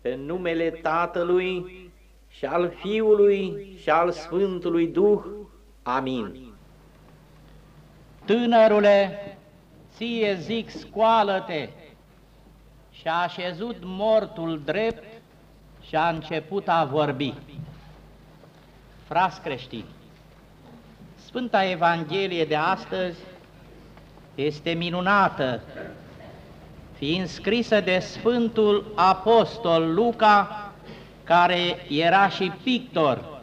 Pe numele Tatălui și al Fiului și al Sfântului Duh. Amin. Tânărule, ție zic, scoală-te! Și a așezut mortul drept și a început a vorbi. Fras creștini, Sfânta Evanghelie de astăzi este minunată, fiind scrisă de Sfântul Apostol Luca, care era și pictor.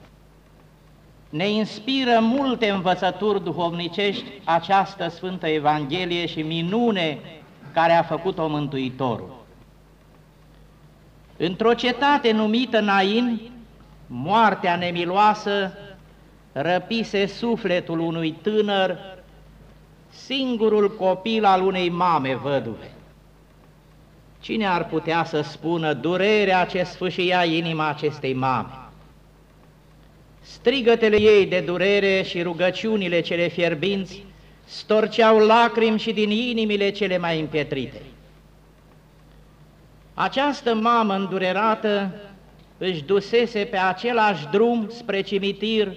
Ne inspiră multe învățături duhovnicești această Sfântă Evanghelie și minune care a făcut-o Mântuitorul. Într-o cetate numită Nain, moartea nemiloasă răpise sufletul unui tânăr, singurul copil al unei mame văduve. Cine ar putea să spună durerea ce sfâșia inima acestei mame? Strigătele ei de durere și rugăciunile cele fierbinți storceau lacrimi și din inimile cele mai împietrite. Această mamă îndurerată își dusese pe același drum spre cimitir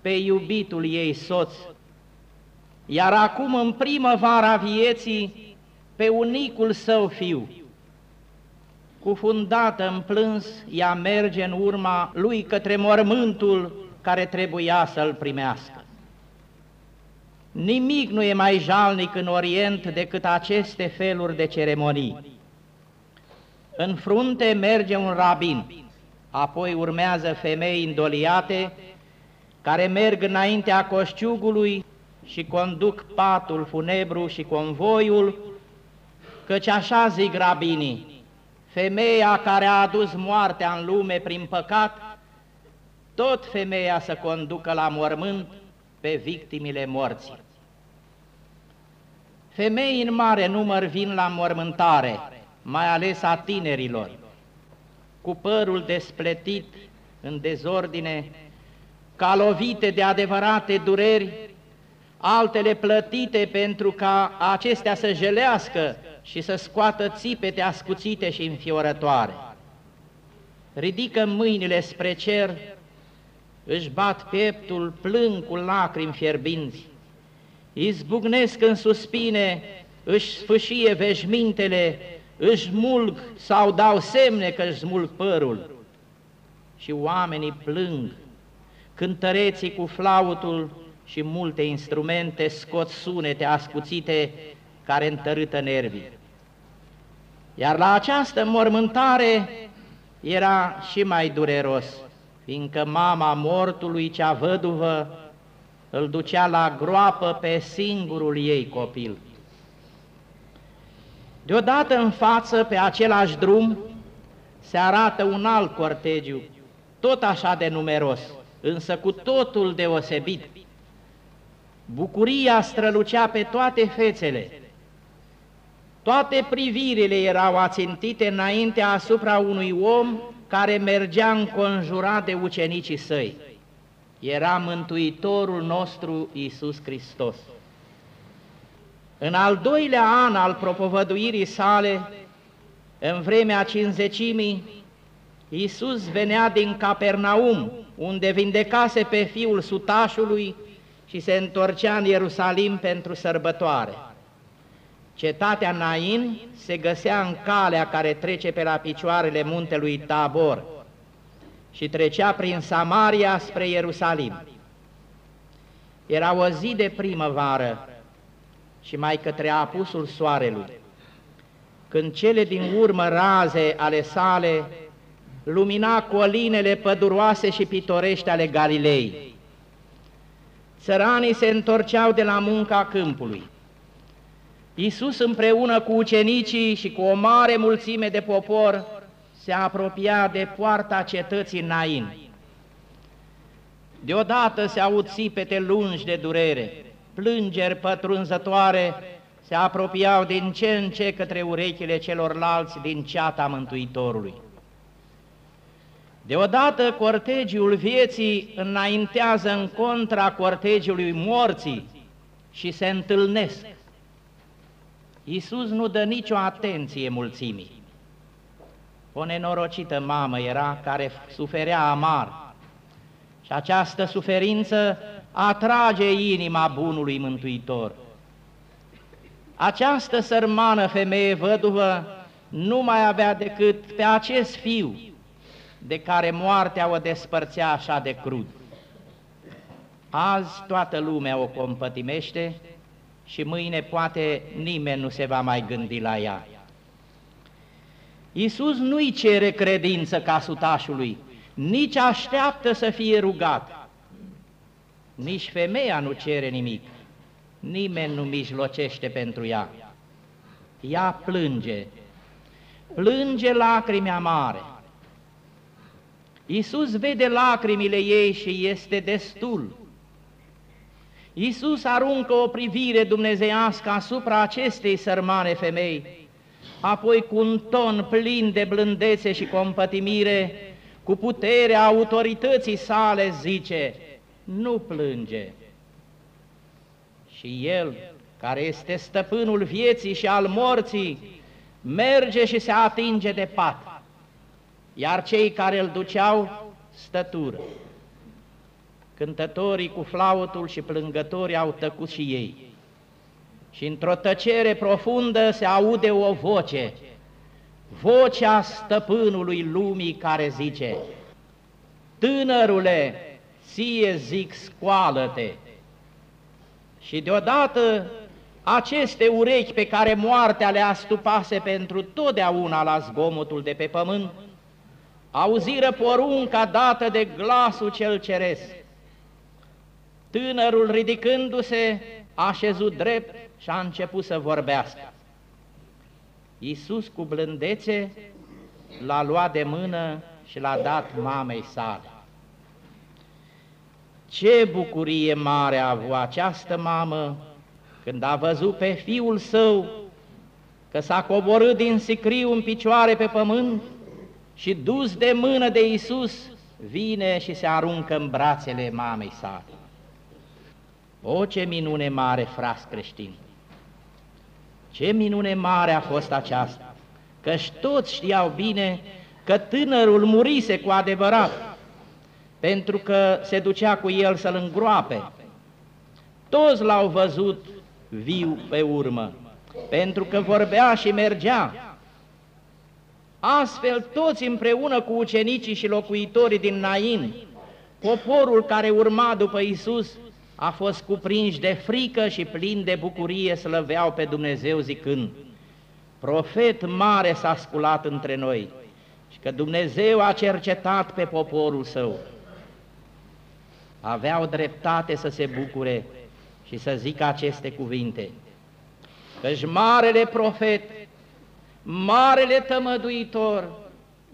pe iubitul ei soț, iar acum în primăvara vieții pe unicul său fiu. Cufundată în plâns, ea merge în urma lui către mormântul care trebuia să-l primească. Nimic nu e mai jalnic în Orient decât aceste feluri de ceremonii. În frunte merge un rabin, apoi urmează femei indoliate care merg înaintea coșciugului și conduc patul funebru și convoiul, căci așa zic rabinii, femeia care a adus moartea în lume prin păcat, tot femeia să conducă la mormânt pe victimile morții. Femei în mare număr vin la mormântare, mai ales a tinerilor, cu părul despletit în dezordine, ca lovite de adevărate dureri, altele plătite pentru ca acestea să jelească și să scoată țipete ascuțite și înfiorătoare. Ridică mâinile spre cer, își bat pieptul, plâng cu lacrimi fierbinți, izbucnesc în suspine, își sfâșie veșmintele, își mulg sau dau semne că își smulg părul. Și oamenii plâng, cântăreții cu flautul și multe instrumente scot sunete ascuțite care întărâtă nervii. Iar la această mormântare era și mai dureros, fiindcă mama mortului, cea văduvă, îl ducea la groapă pe singurul ei copil. Deodată în față, pe același drum, se arată un alt cortegiu, tot așa de numeros, însă cu totul deosebit. Bucuria strălucea pe toate fețele. Toate privirile erau ațintite înainte asupra unui om care mergea înconjurat de ucenicii săi. Era Mântuitorul nostru Iisus Hristos. În al doilea an al propovăduirii sale, în vremea cinzecimii, Iisus venea din Capernaum, unde vindecase pe fiul sutașului și se întorcea în Ierusalim pentru sărbătoare. Cetatea Nain se găsea în calea care trece pe la picioarele muntelui Tabor și trecea prin Samaria spre Ierusalim. Era o zi de primăvară și mai către apusul soarelui, când cele din urmă raze ale sale lumina colinele păduroase și pitorești ale Galilei. Țăranii se întorceau de la munca câmpului. Iisus împreună cu ucenicii și cu o mare mulțime de popor se apropia de poarta cetății Nain. Deodată se aud țipete lungi de durere, plângeri pătrunzătoare se apropiau din ce în ce către urechile celorlalți din ceata Mântuitorului. Deodată cortegiul vieții înaintează în contra cortegiului morții și se întâlnesc. Iisus nu dă nicio atenție mulțimii. O nenorocită mamă era care suferea amar și această suferință atrage inima bunului Mântuitor. Această sărmană femeie văduvă nu mai avea decât pe acest fiu de care moartea o despărțea așa de crud. Azi toată lumea o compătimește și mâine poate nimeni nu se va mai gândi la ea. Iisus nu-i cere credință ca sutașului, nici așteaptă să fie rugat. Nici femeia nu cere nimic, nimeni nu mijlocește pentru ea. Ea plânge, plânge lacrimi amare. Iisus vede lacrimile ei și este destul. Iisus aruncă o privire dumnezeiască asupra acestei sărmane femei, apoi cu un ton plin de blândețe și compătimire, cu puterea autorității sale zice, nu plânge. Și El, care este stăpânul vieții și al morții, merge și se atinge de pat, iar cei care îl duceau stătură. Cântătorii cu flautul și plângătorii au tăcut și ei. Și într-o tăcere profundă se aude o voce, vocea stăpânului lumii care zice, Tânărule, ție zic, scoală-te! Și deodată aceste urechi pe care moartea le astupase pentru totdeauna la zgomotul de pe pământ, auziră porunca dată de glasul cel ceresc. Tânărul ridicându-se a șezut drept și a început să vorbească. Iisus cu blândețe l-a luat de mână și l-a dat mamei sale. Ce bucurie mare a avut această mamă când a văzut pe fiul său că s-a coborât din sicriu în picioare pe pământ și dus de mână de Iisus, vine și se aruncă în brațele mamei sale. O, ce minune mare, fras creștin! Ce minune mare a fost aceasta! Căci toți știau bine că tânărul murise cu adevărat, pentru că se ducea cu el să-l îngroape. Toți l-au văzut viu pe urmă, pentru că vorbea și mergea. Astfel, toți împreună cu ucenicii și locuitorii din Nain, poporul care urma după Isus, a fost cuprins de frică și plin de bucurie slăveau pe Dumnezeu zicând, Profet mare s-a sculat între noi și că Dumnezeu a cercetat pe poporul său. Aveau dreptate să se bucure și să zică aceste cuvinte, căci marele profet, marele tămăduitor,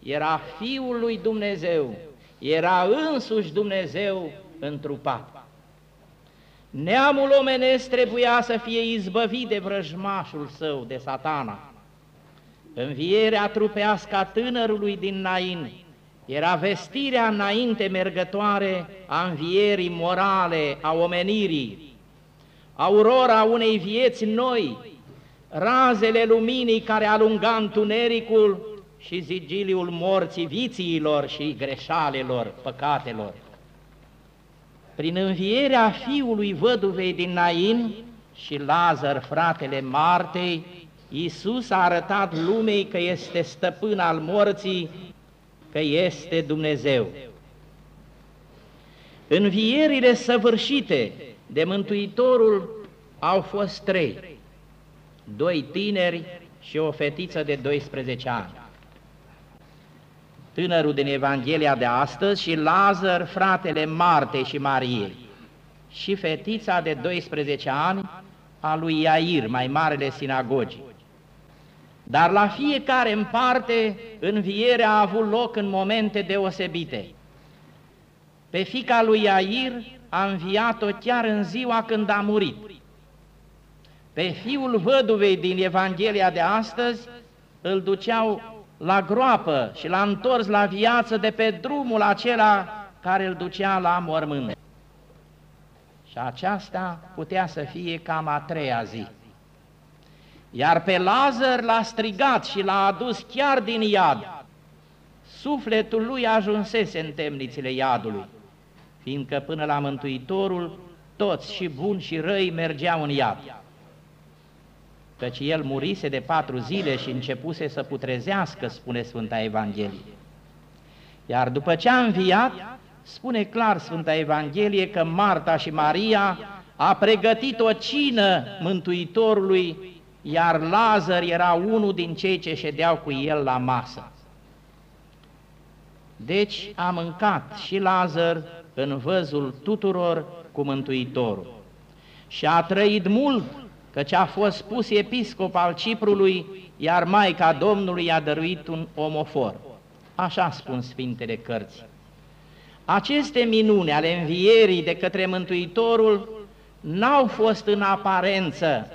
era Fiul lui Dumnezeu, era însuși Dumnezeu întrupat. Neamul omenesc trebuia să fie izbăvit de vrăjmașul său, de satana. Învierea trupească a tânărului din Nain era vestirea înainte mergătoare a învierii morale a omenirii, aurora unei vieți noi, razele luminii care alunga întunericul și zigiliul morții vițiilor și greșalelor, păcatelor. Prin învierea fiului văduvei din Nain și Lazar, fratele Martei, Iisus a arătat lumei că este stăpân al morții, că este Dumnezeu. Învierile săvârșite de Mântuitorul au fost trei, doi tineri și o fetiță de 12 ani tânărul din Evanghelia de astăzi, și Lazar, fratele Martei și Mariei, și fetița de 12 ani a lui Iair, mai marele sinagogii. Dar la fiecare în parte, învierea a avut loc în momente deosebite. Pe fica lui Iair a înviat-o chiar în ziua când a murit. Pe fiul văduvei din Evanghelia de astăzi îl duceau la groapă și l-a întors la viață de pe drumul acela care îl ducea la mormânt. Și aceasta putea să fie cam a treia zi. Iar pe Lazar l-a strigat și l-a adus chiar din iad, sufletul lui ajunsese în temnițele iadului, fiindcă până la Mântuitorul toți și buni și răi mergeau în iad. Căci el murise de patru zile și începuse să putrezească, spune Sfânta Evanghelie. Iar după ce a înviat, spune clar Sfânta Evanghelie că Marta și Maria a pregătit o cină Mântuitorului, iar Lazar era unul din cei ce ședeau cu el la masă. Deci a mâncat și Lazar în văzul tuturor cu Mântuitorul. Și a trăit mult, căci a fost pus episcop al Ciprului, iar Maica Domnului i-a dăruit un omofor. Așa spun Sfintele Cărți. Aceste minuni ale învierii de către Mântuitorul n-au fost în aparență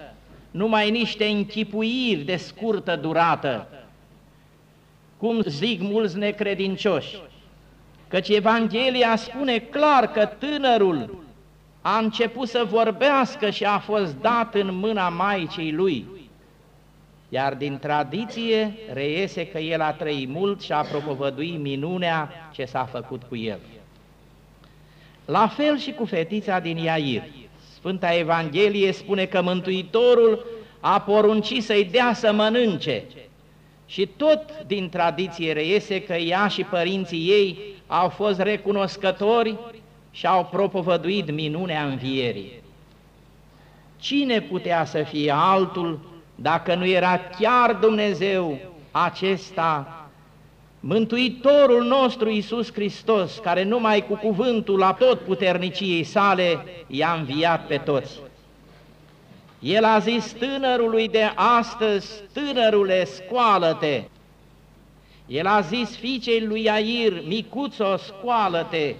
numai niște închipuiri de scurtă durată, cum zic mulți necredincioși, căci Evanghelia spune clar că tânărul a început să vorbească și a fost dat în mâna Maicii lui, iar din tradiție reiese că el a trăit mult și a propovăduit minunea ce s-a făcut cu el. La fel și cu fetița din Iair. Sfânta Evanghelie spune că Mântuitorul a poruncit să-i dea să mănânce și tot din tradiție reiese că ea și părinții ei au fost recunoscători și au propovăduit minunea învierii. Cine putea să fie altul dacă nu era chiar Dumnezeu acesta, Mântuitorul nostru Iisus Hristos, care numai cu cuvântul la tot puterniciei sale i-a înviat pe toți. El a zis tânărului de astăzi, tânărule, scoală-te! El a zis fiicei lui Air, micuțo, scoală-te!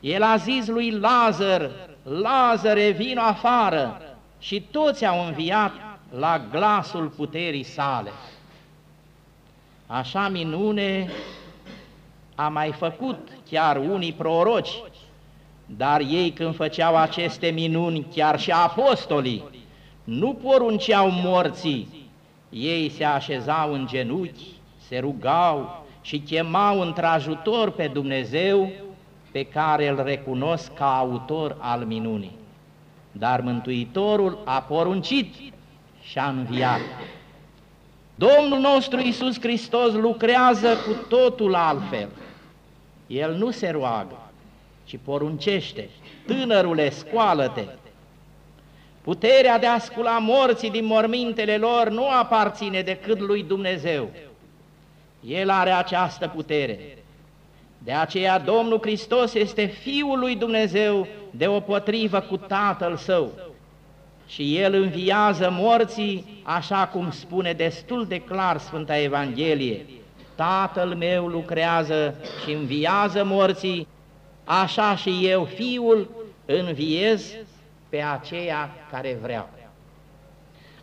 El a zis lui Lazar, Lazare, vino afară! Și toți au înviat la glasul puterii sale. Așa minune a mai făcut chiar unii proroci, dar ei când făceau aceste minuni, chiar și apostolii, nu porunceau morții, ei se așezau în genunchi, se rugau și chemau într-ajutor pe Dumnezeu pe care îl recunosc ca autor al minunii. Dar Mântuitorul a poruncit și a înviat. Domnul nostru Iisus Hristos lucrează cu totul altfel. El nu se roagă, ci poruncește, tânărule, scoală-te. Puterea de a scula morții din mormintele lor nu aparține decât lui Dumnezeu. El are această putere. De aceea Domnul Hristos este Fiul lui Dumnezeu de o potrivă cu Tatăl Său și El înviază morții, așa cum spune destul de clar Sfânta Evanghelie. Tatăl meu lucrează și înviază morții, așa și eu, Fiul, înviez pe aceea care vreau.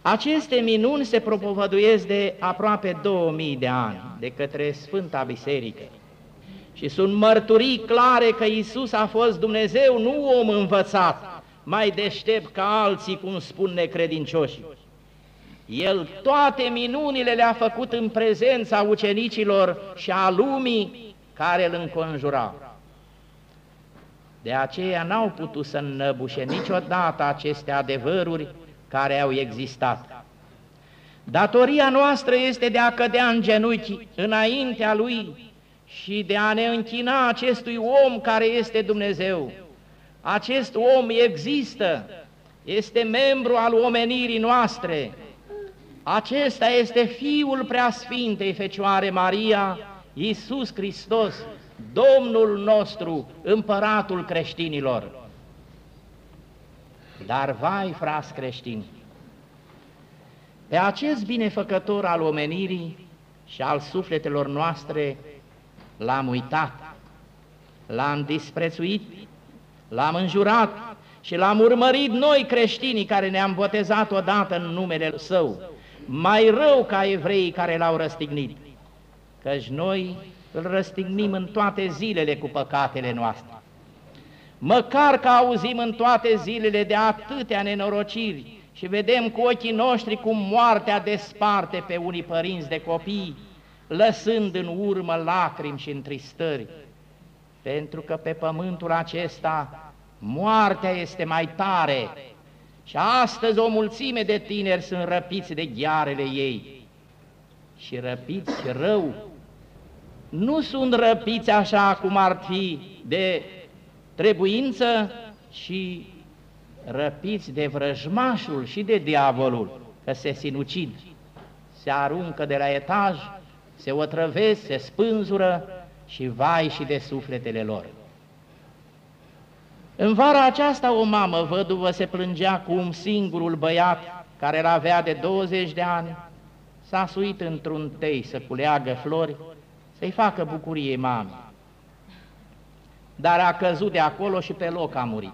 Aceste minuni se propovăduiesc de aproape 2000 de ani de către Sfânta Biserică și sunt mărturii clare că Isus a fost Dumnezeu, nu om învățat, mai deștept ca alții, cum spun necredincioși. El toate minunile le-a făcut în prezența ucenicilor și a lumii care îl înconjura. De aceea n-au putut să înnăbușe niciodată aceste adevăruri care au existat. Datoria noastră este de a cădea în genunchi înaintea Lui și de a ne închina acestui om care este Dumnezeu acest om există, este membru al omenirii noastre. Acesta este Fiul Preasfintei Fecioare Maria, Iisus Hristos, Domnul nostru, Împăratul creștinilor. Dar vai, frați creștini, pe acest binefăcător al omenirii și al sufletelor noastre l-am uitat, l-am disprețuit l-am înjurat și l-am urmărit noi creștinii care ne-am botezat odată în numele Său, mai rău ca evreii care l-au răstignit, căci noi îl răstignim în toate zilele cu păcatele noastre. Măcar că auzim în toate zilele de atâtea nenorociri și vedem cu ochii noștri cum moartea desparte pe unii părinți de copii, lăsând în urmă lacrimi și întristări, pentru că pe pământul acesta moartea este mai tare și astăzi o mulțime de tineri sunt răpiți de ghearele ei. Și răpiți rău. Nu sunt răpiți așa cum ar fi de trebuință, ci răpiți de vrăjmașul și de diavolul, că se sinucid, se aruncă de la etaj, se otrăvesc, se spânzură și vai și de sufletele lor. În vara aceasta o mamă văduvă se plângea cu un singurul băiat care îl avea de 20 de ani, s-a suit într-un tei să culeagă flori, să-i facă bucurie mamei. Dar a căzut de acolo și pe loc a murit.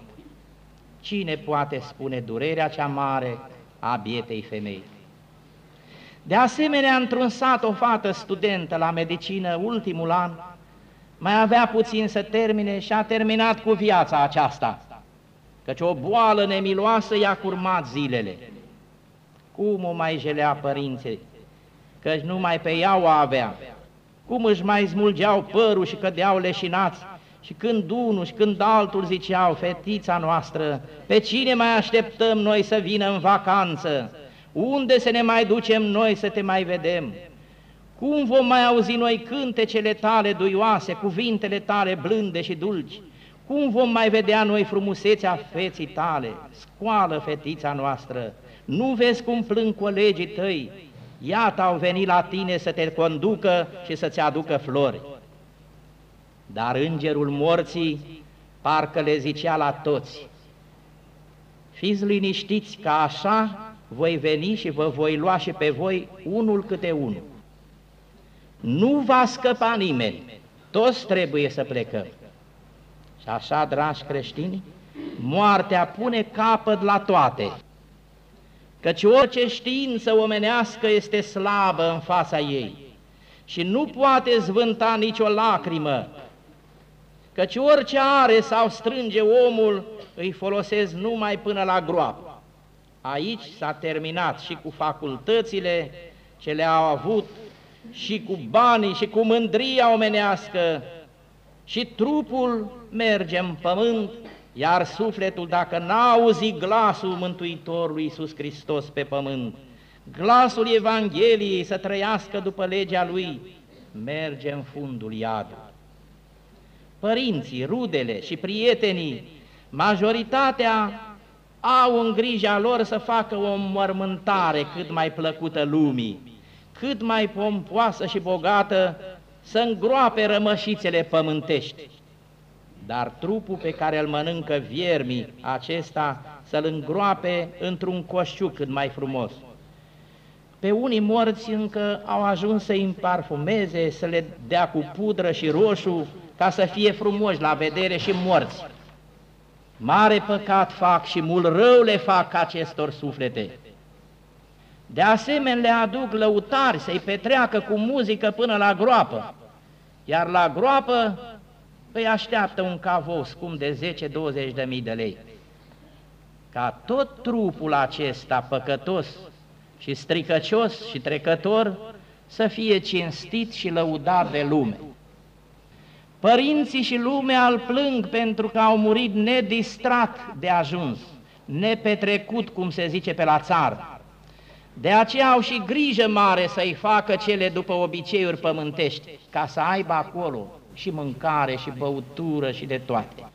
Cine poate spune durerea cea mare a bietei femei? De asemenea, într-un sat, o fată studentă la medicină, ultimul an, mai avea puțin să termine și a terminat cu viața aceasta, căci o boală nemiloasă i-a curmat zilele. Cum o mai jelea părinții, căci numai pe ea o avea, cum își mai smulgeau părul și cădeau leșinați, și când unul și când altul ziceau, fetița noastră, pe cine mai așteptăm noi să vină în vacanță? Unde să ne mai ducem noi să te mai vedem? Cum vom mai auzi noi cântecele tale duioase, cuvintele tale blânde și dulci? Cum vom mai vedea noi frumusețea feții tale? Scoală, fetița noastră, nu vezi cum plâng colegii tăi? Iată au venit la tine să te conducă și să-ți aducă flori. Dar îngerul morții parcă le zicea la toți, Fiți liniștiți că așa voi veni și vă voi lua și pe voi unul câte unul. Nu va scăpa nimeni, toți trebuie să plecăm. Și așa, dragi creștini, moartea pune capăt la toate, căci orice știință omenească este slabă în fața ei și nu poate zvânta nicio lacrimă, căci orice are sau strânge omul îi folosesc numai până la groapă. Aici s-a terminat și cu facultățile ce le-au avut, și cu banii, și cu mândria omenească, și trupul merge în pământ, iar sufletul, dacă n-auzi glasul Mântuitorului Iisus Hristos pe pământ, glasul Evangheliei să trăiască după legea Lui, merge în fundul iadului. Părinții, rudele și prietenii, majoritatea au în grija lor să facă o mormântare cât mai plăcută lumii, cât mai pompoasă și bogată, să îngroape rămășițele pământești. Dar trupul pe care îl mănâncă viermii acesta să-l îngroape într-un coșciuc cât mai frumos. Pe unii morți încă au ajuns să îi împarfumeze, să le dea cu pudră și roșu, ca să fie frumoși la vedere și morți. Mare păcat fac și mult rău le fac acestor suflete. De asemenea le aduc lăutari să-i petreacă cu muzică până la groapă, iar la groapă îi așteaptă un cavou scump de 10-20 de mii de lei. Ca tot trupul acesta păcătos și stricăcios și trecător să fie cinstit și lăudat de lume. Părinții și lumea îl plâng pentru că au murit nedistrat de ajuns, nepetrecut, cum se zice pe la țară. De aceea au și grijă mare să-i facă cele după obiceiuri pământești, ca să aibă acolo și mâncare și băutură și de toate.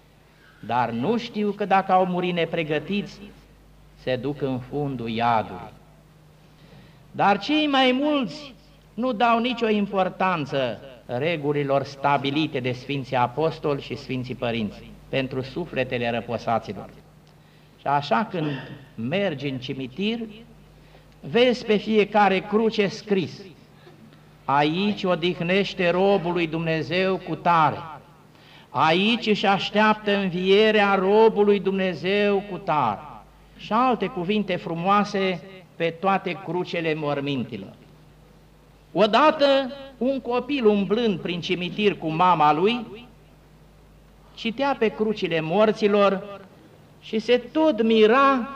Dar nu știu că dacă au murit nepregătiți, se duc în fundul iadului. Dar cei mai mulți nu dau nicio importanță regulilor stabilite de Sfinții Apostoli și Sfinții Părinți pentru sufletele răposaților. Și așa când mergi în cimitir, vezi pe fiecare cruce scris, aici odihnește robul lui Dumnezeu cu tare, aici își așteaptă învierea robului Dumnezeu cu tare și alte cuvinte frumoase pe toate crucele mormintilor. Odată un copil umblând prin cimitir cu mama lui, citea pe crucile morților și se tot mira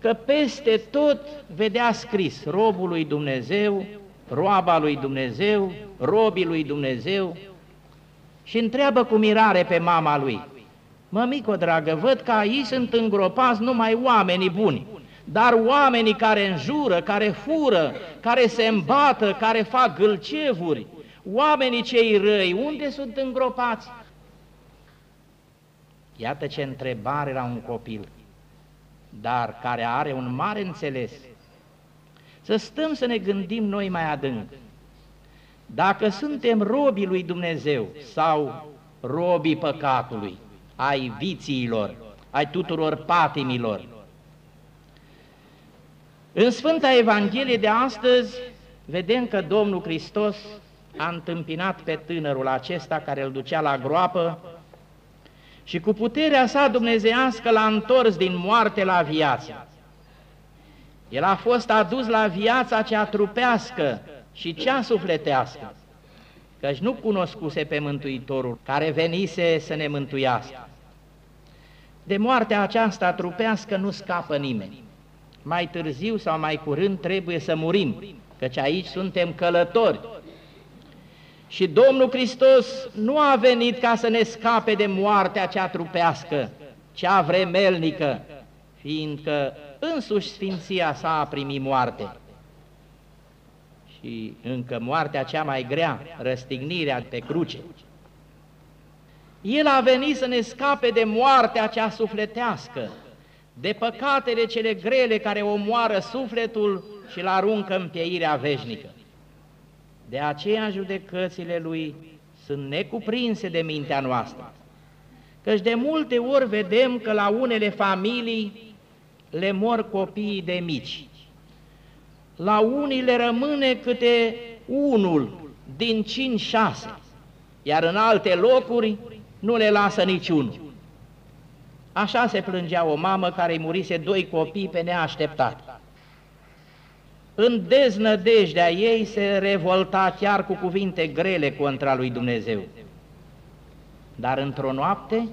că peste tot vedea scris robul lui Dumnezeu roaba lui Dumnezeu, robii lui Dumnezeu, și întreabă cu mirare pe mama lui, Mămico dragă, văd că aici sunt îngropați numai oamenii buni, dar oamenii care înjură, care fură, care se îmbată, care fac gâlcevuri, oamenii cei răi, unde sunt îngropați? Iată ce întrebare la un copil, dar care are un mare înțeles. Să stăm să ne gândim noi mai adânc. Dacă suntem robii lui Dumnezeu sau robii păcatului, ai vițiilor, ai tuturor patimilor. În Sfânta Evanghelie de astăzi vedem că Domnul Hristos a întâmpinat pe tânărul acesta care îl ducea la groapă și cu puterea sa dumnezeiască l-a întors din moarte la viață. El a fost adus la viața cea trupească și cea sufletească, căci nu cunoscuse pe Mântuitorul care venise să ne mântuiască. De moartea aceasta trupească nu scapă nimeni. Mai târziu sau mai curând trebuie să murim, căci aici suntem călători. Și Domnul Hristos nu a venit ca să ne scape de moartea cea trupească, cea vremelnică, fiindcă însuși Sfinția sa a primit moarte. Și încă moartea cea mai grea, răstignirea pe cruce. El a venit să ne scape de moartea cea sufletească, de păcatele cele grele care omoară sufletul și îl aruncă în pieirea veșnică. De aceea judecățile lui sunt necuprinse de mintea noastră, căci de multe ori vedem că la unele familii le mor copiii de mici, la unii le rămâne câte unul din cinci-șase, iar în alte locuri nu le lasă niciunul. Așa se plângea o mamă care îi murise doi copii pe neașteptat. În deznădejdea ei se revolta chiar cu cuvinte grele contra lui Dumnezeu. Dar într-o noapte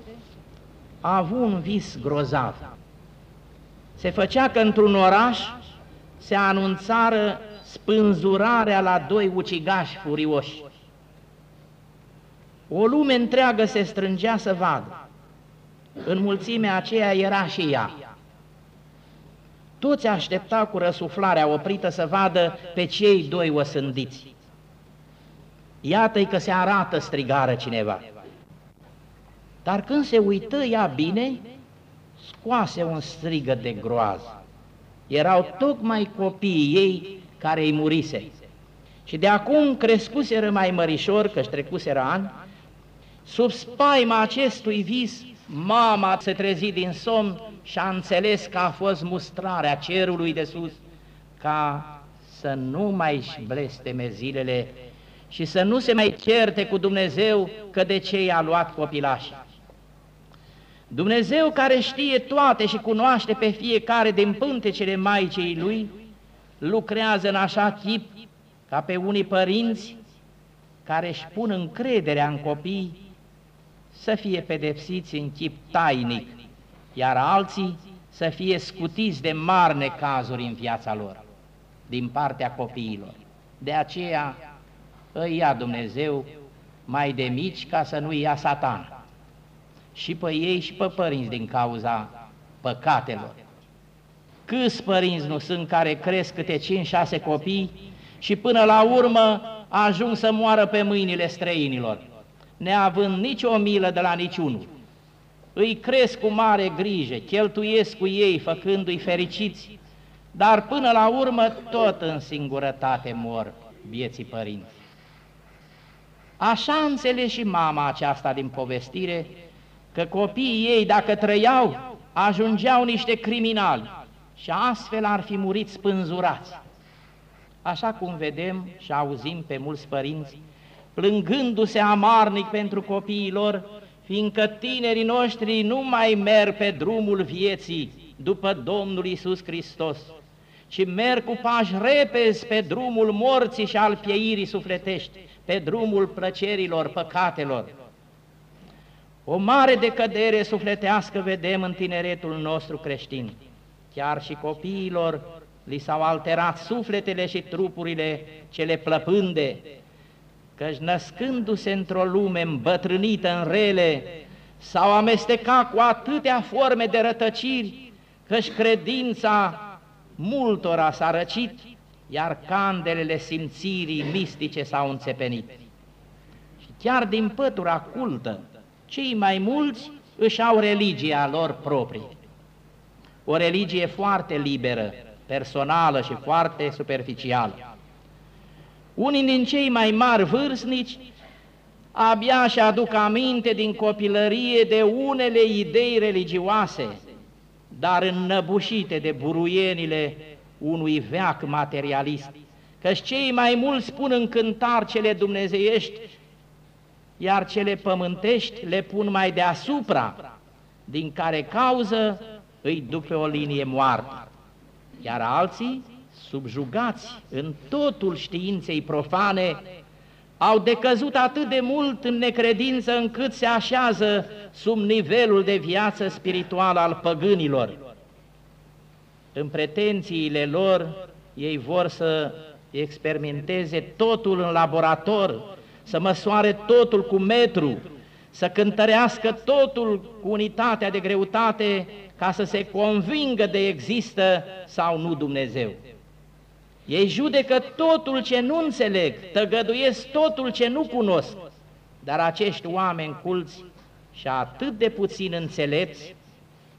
a avut un vis grozav. Se făcea că într-un oraș se anunțară spânzurarea la doi ucigași furioși. O lume întreagă se strângea să vadă. În mulțimea aceea era și ea. Toți așteptau cu răsuflarea oprită să vadă pe cei doi osândiți. Iată-i că se arată strigară cineva. Dar când se uită ea bine, scoase un strigă de groază. Erau tocmai copiii ei care îi murise. Și de acum crescuseră mai mărișor, că-și trecuseră ani, Sub spaima acestui vis, mama se trezi din somn și a înțeles că a fost mustrarea cerului de sus, ca să nu mai blesteme zilele și să nu se mai certe cu Dumnezeu că de ce i-a luat copilașii. Dumnezeu care știe toate și cunoaște pe fiecare din pântecele Maicii Lui, lucrează în așa chip ca pe unii părinți care își pun încrederea în copii să fie pedepsiți în chip tainic, iar alții să fie scutiți de mari necazuri în viața lor, din partea copiilor. De aceea îi ia Dumnezeu mai de mici ca să nu ia satan, și pe ei și pe părinți din cauza păcatelor. Câți părinți nu sunt care cresc câte 5-6 copii și până la urmă ajung să moară pe mâinile străinilor? Neavând nici o milă de la niciunul. Îi cresc cu mare grijă, cheltuiesc cu ei, făcându-i fericiți, dar până la urmă tot în singurătate mor vieții părinți. Așa înțeles și mama aceasta din povestire, că copiii ei, dacă trăiau, ajungeau niște criminali și astfel ar fi murit spânzurați. Așa cum vedem și auzim pe mulți părinți plângându-se amarnic pentru copiilor, fiindcă tinerii noștri nu mai merg pe drumul vieții după Domnul Isus Hristos, ci merg cu pași repezi pe drumul morții și al pieirii sufletești, pe drumul plăcerilor, păcatelor. O mare decădere sufletească vedem în tineretul nostru creștin. Chiar și copiilor li s-au alterat sufletele și trupurile cele plăpânde, căci născându-se într-o lume îmbătrânită în rele, s-au amestecat cu atâtea forme de rătăciri, căci credința multora s-a răcit, iar candelele simțirii mistice s-au înțepenit. Și chiar din pătura cultă, cei mai mulți își au religia lor proprie. O religie foarte liberă, personală și foarte superficială. Unii din cei mai mari vârstnici abia și aduc aminte din copilărie de unele idei religioase, dar înnăbușite de buruienile unui veac materialist, căci cei mai mulți spun în cântar cele dumnezeiești, iar cele pământești le pun mai deasupra, din care cauză îi duc pe o linie moartă, iar alții, subjugați în totul științei profane, au decăzut atât de mult în necredință încât se așează sub nivelul de viață spirituală al păgânilor. În pretențiile lor, ei vor să experimenteze totul în laborator, să măsoare totul cu metru, să cântărească totul cu unitatea de greutate ca să se convingă de există sau nu Dumnezeu. Ei judecă totul ce nu înțeleg, tăgăduiesc totul ce nu cunosc, dar acești oameni culți și atât de puțin înțelepți,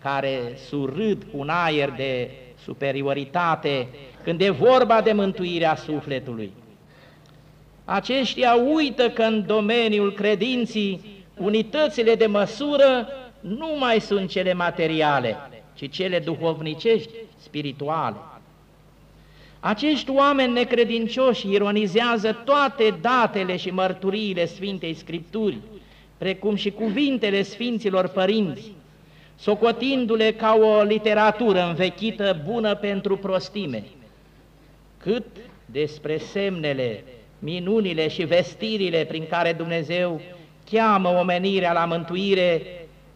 care surâd cu un aer de superioritate când e vorba de mântuirea sufletului. Aceștia uită că în domeniul credinții unitățile de măsură nu mai sunt cele materiale, ci cele duhovnicești, spirituale. Acești oameni necredincioși ironizează toate datele și mărturiile Sfintei Scripturii, precum și cuvintele Sfinților Părinți, socotindu-le ca o literatură învechită bună pentru prostime. Cât despre semnele, minunile și vestirile prin care Dumnezeu cheamă omenirea la mântuire,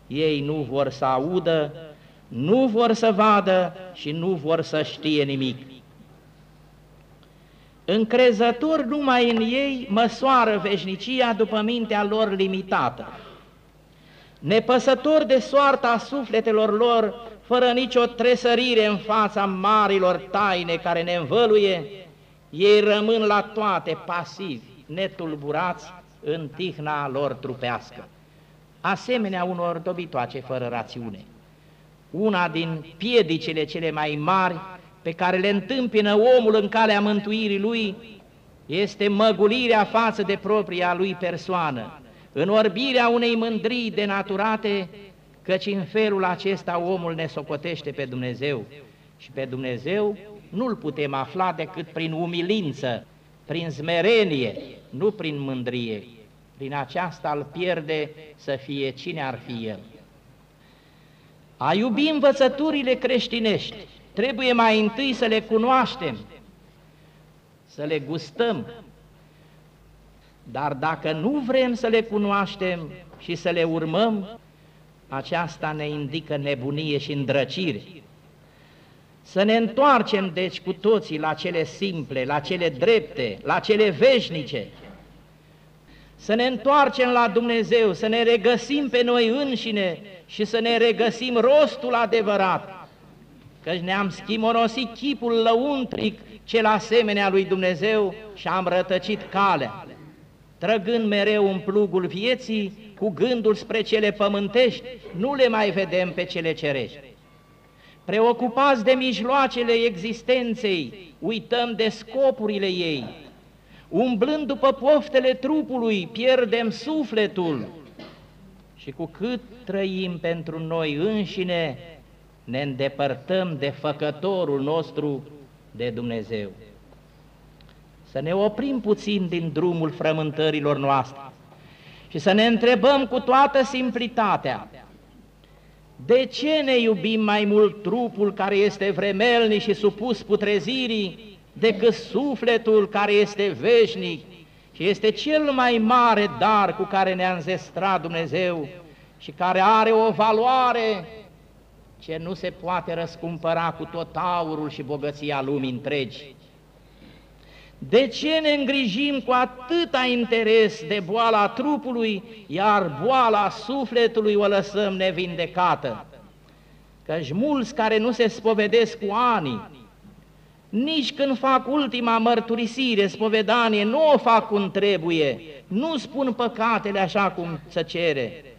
ei nu vor să audă, nu vor să vadă și nu vor să știe nimic. Încrezători numai în ei măsoară veșnicia după mintea lor limitată. Nepăsători de soarta sufletelor lor, fără nicio tresărire în fața marilor taine care ne învăluie, ei rămân la toate pasivi, netulburați în tihna lor trupească, asemenea unor dobitoace fără rațiune. Una din piedicile cele mai mari pe care le întâmpină omul în calea mântuirii lui este măgulirea față de propria lui persoană, în orbirea unei mândrii denaturate, căci în felul acesta omul ne socotește pe Dumnezeu și pe Dumnezeu nu-L putem afla decât prin umilință, prin smerenie, nu prin mândrie. Prin aceasta îl pierde să fie cine ar fi el. A iubi învățăturile creștinești, trebuie mai întâi să le cunoaștem, să le gustăm. Dar dacă nu vrem să le cunoaștem și să le urmăm, aceasta ne indică nebunie și îndrăcire. Să ne întoarcem, deci, cu toții la cele simple, la cele drepte, la cele veșnice, să ne întoarcem la Dumnezeu, să ne regăsim pe noi înșine și să ne regăsim rostul adevărat, căci ne-am schimorosit chipul lăuntric cel asemenea lui Dumnezeu și am rătăcit calea, trăgând mereu în plugul vieții, cu gândul spre cele pământești, nu le mai vedem pe cele cerești. Preocupați de mijloacele existenței, uităm de scopurile ei, umblând după poftele trupului, pierdem sufletul. Și cu cât trăim pentru noi înșine, ne îndepărtăm de făcătorul nostru, de Dumnezeu. Să ne oprim puțin din drumul frământărilor noastre și să ne întrebăm cu toată simplitatea, de ce ne iubim mai mult trupul care este vremelnic și supus putrezirii decât sufletul care este veșnic și este cel mai mare dar cu care ne-a înzestrat Dumnezeu și care are o valoare ce nu se poate răscumpăra cu tot aurul și bogăția lumii întregi. De ce ne îngrijim cu atâta interes de boala trupului, iar boala sufletului o lăsăm nevindecată? Căci mulți care nu se spovedesc cu ani, nici când fac ultima mărturisire, spovedanie, nu o fac cum trebuie, nu spun păcatele așa cum se cere,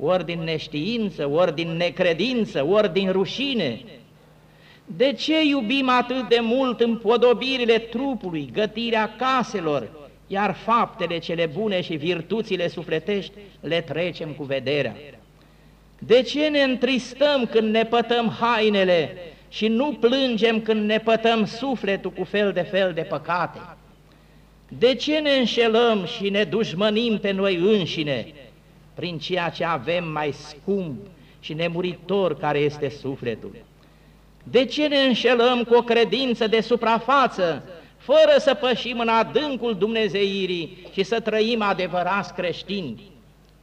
ori din neștiință, ori din necredință, ori din rușine. De ce iubim atât de mult împodobirile trupului, gătirea caselor, iar faptele cele bune și virtuțile sufletești le trecem cu vederea? De ce ne întristăm când ne pătăm hainele și nu plângem când ne pătăm sufletul cu fel de fel de păcate? De ce ne înșelăm și ne dușmănim pe noi înșine prin ceea ce avem mai scump și nemuritor care este sufletul? De ce ne înșelăm cu o credință de suprafață, fără să pășim în adâncul Dumnezeirii și să trăim adevărați creștini?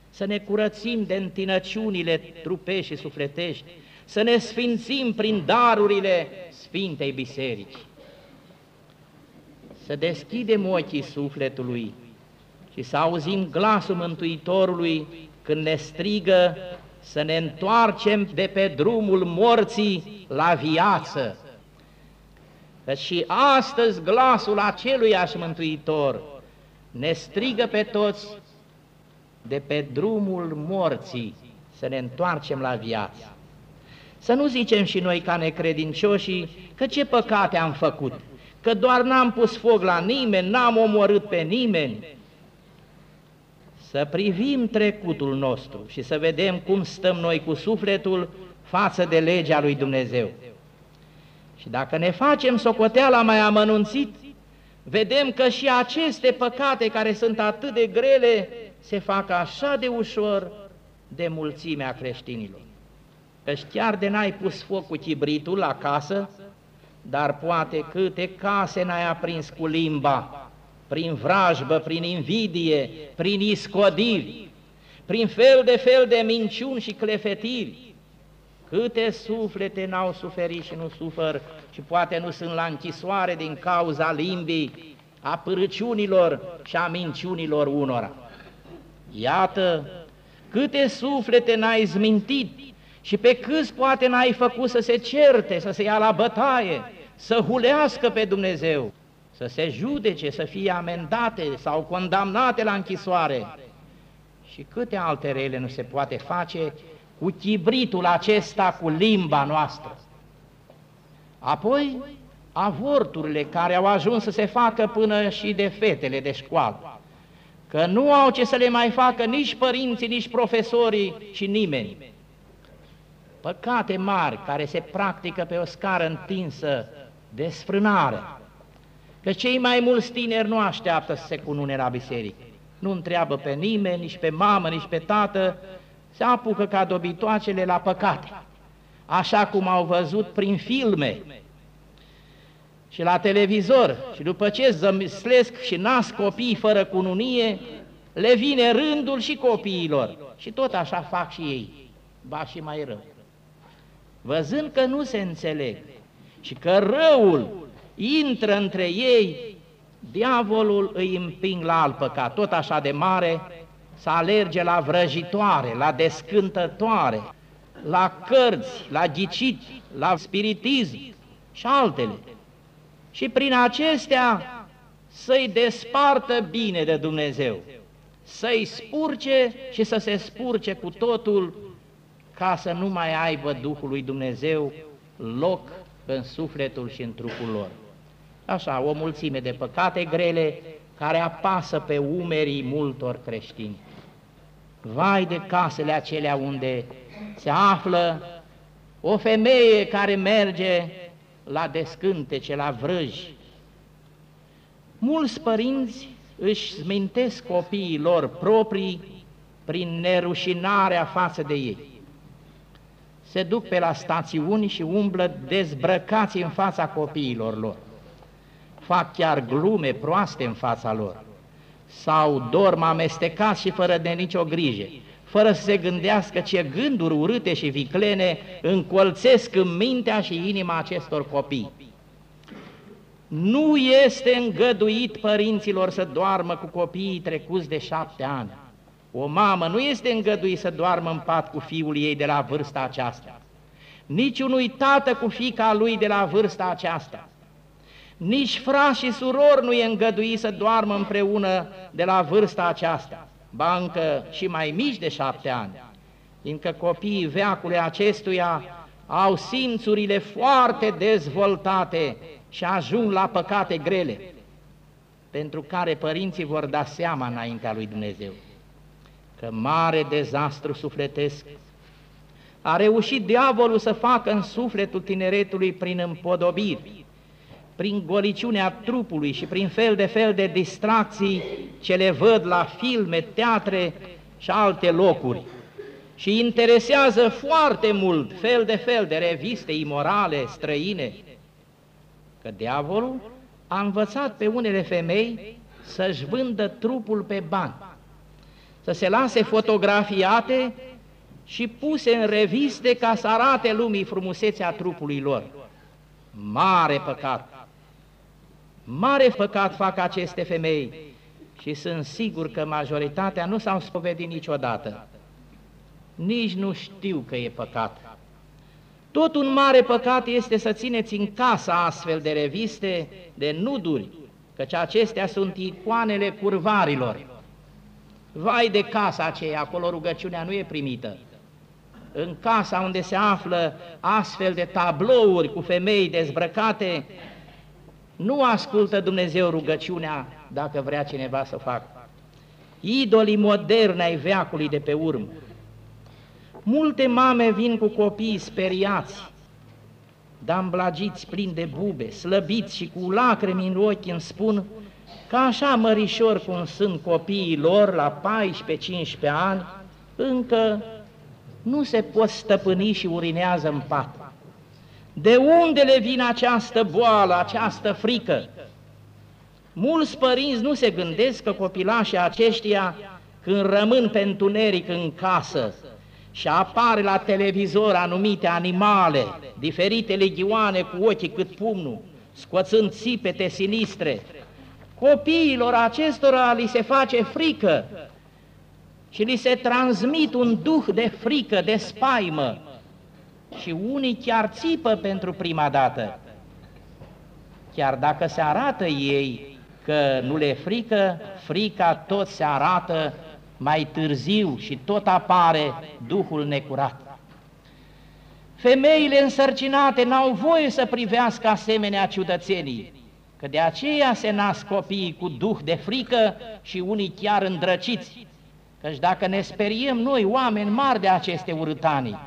Să ne curățim de întinăciunile trupești și sufletești, să ne sfințim prin darurile Sfintei Biserici să deschidem ochii sufletului și să auzim glasul Mântuitorului când ne strigă să ne întoarcem de pe drumul morții la viață. Că și astăzi glasul aceluiași Mântuitor ne strigă pe toți de pe drumul morții să ne întoarcem la viață. Să nu zicem și noi ca necredincioșii că ce păcate am făcut, că doar n-am pus foc la nimeni, n-am omorât pe nimeni. Să privim trecutul nostru și să vedem cum stăm noi cu sufletul față de legea lui Dumnezeu. Și dacă ne facem socoteala mai amănunțit, vedem că și aceste păcate care sunt atât de grele se fac așa de ușor de mulțimea creștinilor. Căci chiar de n-ai pus foc cu chibritul la casă, dar poate câte case n-ai aprins cu limba, prin vrajbă, prin invidie, prin iscodiri, prin fel de fel de minciuni și clefetiri. Câte suflete n-au suferit și nu sufăr și poate nu sunt la închisoare din cauza limbii, a părăciunilor și a minciunilor unora. Iată câte suflete n-ai zmintit și pe câți poate n-ai făcut să se certe, să se ia la bătaie, să hulească pe Dumnezeu, să se judece, să fie amendate sau condamnate la închisoare. Și câte alte rele nu se poate face cu chibritul acesta, cu limba noastră. Apoi, avorturile care au ajuns să se facă până și de fetele de școală, că nu au ce să le mai facă nici părinții, nici profesorii și nimeni. Păcate mari care se practică pe o scară întinsă desfrânare. Că cei mai mulți tineri nu așteaptă să se cunune la biserică. Nu întreabă pe nimeni, nici pe mamă, nici pe tată, se apucă ca dobitoacele la păcate, așa cum au văzut prin filme și la televizor. Și după ce zămislesc și nasc copii fără cununie, le vine rândul și copiilor. Și tot așa fac și ei, ba și mai rău. Văzând că nu se înțeleg, și că răul intră între ei, diavolul îi împing la alt păcat, tot așa de mare, să alerge la vrăjitoare, la descântătoare, la cărți, la ghicit, la spiritism și altele. Și prin acestea să-i despartă bine de Dumnezeu, să-i spurce și să se spurce cu totul ca să nu mai aibă Duhul lui Dumnezeu loc în sufletul și în trupul lor. Așa, o mulțime de păcate grele care apasă pe umerii multor creștini. Vai de casele acelea unde se află o femeie care merge la descântece, la vrăji. Mulți părinți își smintesc copiii lor proprii prin nerușinarea față de ei se duc pe la stațiuni și umblă dezbrăcați în fața copiilor lor. Fac chiar glume proaste în fața lor sau dorm amestecați și fără de nicio grijă. fără să se gândească ce gânduri urâte și viclene încolțesc în mintea și inima acestor copii. Nu este îngăduit părinților să doarmă cu copiii trecuți de șapte ani. O mamă nu este îngăduit să doarmă în pat cu fiul ei de la vârsta aceasta. Nici unui tată cu fica lui de la vârsta aceasta. Nici frați și surori nu e îngăduit să doarmă împreună de la vârsta aceasta, bancă și mai mici de șapte ani, fiindcă copiii veacului acestuia au simțurile foarte dezvoltate și ajung la păcate grele, pentru care părinții vor da seama înaintea lui Dumnezeu că mare dezastru sufletesc. A reușit diavolul să facă în sufletul tineretului prin împodobiri, prin goliciunea trupului și prin fel de fel de distracții ce le văd la filme, teatre și alte locuri. Și interesează foarte mult fel de fel de reviste imorale, străine, că diavolul a învățat pe unele femei să-și vândă trupul pe bani, să se lase fotografiate și puse în reviste ca să arate lumii frumusețea trupului lor. Mare păcat! Mare păcat fac aceste femei și sunt sigur că majoritatea nu s-au spovedit niciodată. Nici nu știu că e păcat. Tot un mare păcat este să țineți în casă astfel de reviste, de nuduri, căci acestea sunt icoanele curvarilor. Vai de casa aceea, acolo rugăciunea nu e primită în casa unde se află astfel de tablouri cu femei dezbrăcate, nu ascultă Dumnezeu rugăciunea dacă vrea cineva să facă. Idolii moderni ai veacului de pe urmă. Multe mame vin cu copii speriați, damblagiți plini de bube, slăbiți și cu lacrimi în ochi îmi spun că așa mărișor cum sunt copiii lor la 14-15 ani, încă nu se pot stăpâni și urinează în pat. De unde le vine această boală, această frică? Mulți părinți nu se gândesc că copilașii aceștia, când rămân pe întuneric în casă și apare la televizor anumite animale, diferite legioane cu ochii cât pumnul, scoțând țipete sinistre, copiilor acestora li se face frică și li se transmit un duh de frică, de spaimă și unii chiar țipă pentru prima dată. Chiar dacă se arată ei că nu le frică, frica tot se arată mai târziu și tot apare Duhul necurat. Femeile însărcinate n-au voie să privească asemenea ciudățenii, că de aceea se nasc copiii cu duh de frică și unii chiar îndrăciți, Căci dacă ne speriem noi, oameni mari de aceste urâtanii,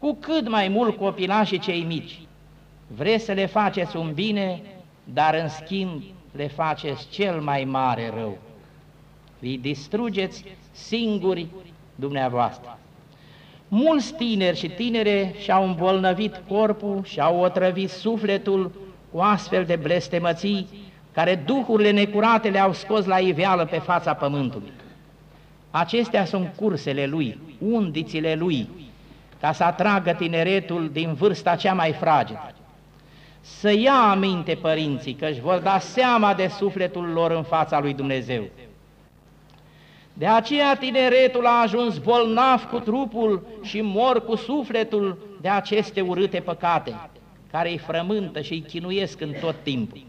cu cât mai mult copilașii cei mici, vreți să le faceți un bine, dar în schimb le faceți cel mai mare rău. Îi distrugeți singuri dumneavoastră. Mulți tineri și tinere și-au îmbolnăvit corpul și-au otrăvit sufletul cu astfel de blestemății care duhurile necurate le-au scos la iveală pe fața pământului. Acestea sunt cursele lui, undițile lui, ca să atragă tineretul din vârsta cea mai fragedă. Să ia aminte părinții că își vor da seama de sufletul lor în fața lui Dumnezeu. De aceea tineretul a ajuns bolnav cu trupul și mor cu sufletul de aceste urâte păcate, care îi frământă și îi chinuiesc în tot timpul.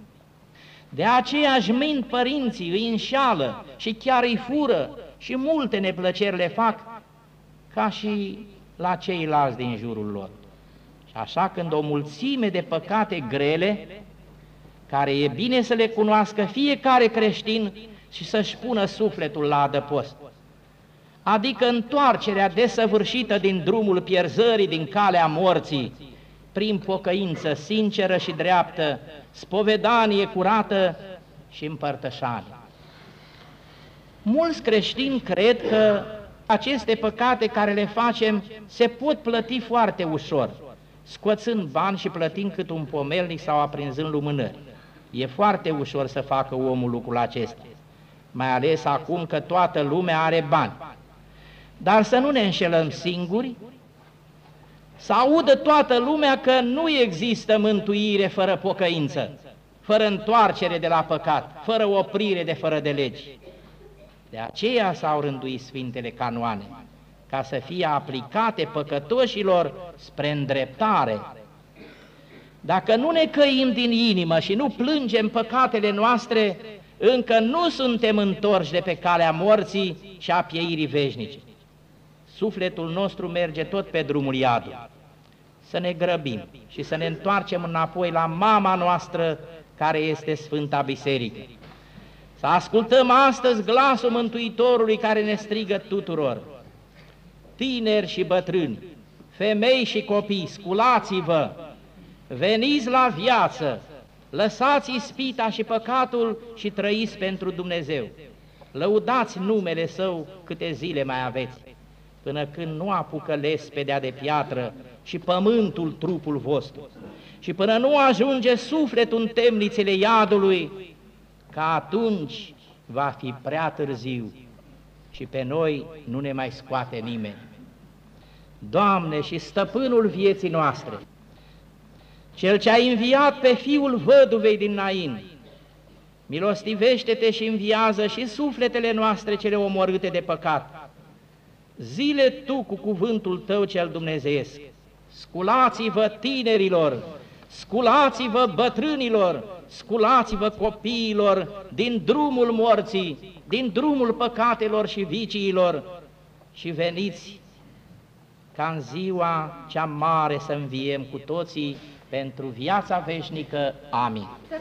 De aceea își mint părinții, îi înșală și chiar îi fură și multe neplăceri le fac ca și la ceilalți din jurul lor. Și așa când o mulțime de păcate grele, care e bine să le cunoască fiecare creștin și să-și pună sufletul la adăpost, adică întoarcerea desăvârșită din drumul pierzării, din calea morții, prin pocăință sinceră și dreaptă, spovedanie curată și împărtășanie. Mulți creștini cred că aceste păcate care le facem se pot plăti foarte ușor, scoțând bani și plătind cât un pomelnic sau aprinzând lumânări. E foarte ușor să facă omul lucrul acesta, mai ales acum că toată lumea are bani. Dar să nu ne înșelăm singuri, să audă toată lumea că nu există mântuire fără pocăință, fără întoarcere de la păcat, fără oprire de fără de legi. De aceea s-au rânduit Sfintele Canoane, ca să fie aplicate păcătoșilor spre îndreptare. Dacă nu ne căim din inimă și nu plângem păcatele noastre, încă nu suntem întorși de pe calea morții și a pieirii veșnice. Sufletul nostru merge tot pe drumul iadului. Să ne grăbim și să ne întoarcem înapoi la mama noastră care este Sfânta Biserică. Să ascultăm astăzi glasul Mântuitorului care ne strigă tuturor. Tineri și bătrâni, femei și copii, sculați-vă, veniți la viață, lăsați ispita și păcatul și trăiți pentru Dumnezeu. Lăudați numele Său câte zile mai aveți, până când nu apucă lespedea de piatră și pământul trupul vostru, și până nu ajunge sufletul în temnițele iadului, ca atunci va fi prea târziu și pe noi nu ne mai scoate nimeni. Doamne și stăpânul vieții noastre, Cel ce a înviat pe Fiul văduvei din Nain, milostivește-te și înviază și sufletele noastre cele omorâte de păcat. Zile Tu cu cuvântul Tău cel dumnezeiesc, sculați-vă tinerilor, sculați-vă bătrânilor, sculați-vă copiilor din drumul morții, din drumul păcatelor și viciilor și veniți ca în ziua cea mare să înviem cu toții pentru viața veșnică. Amin. Să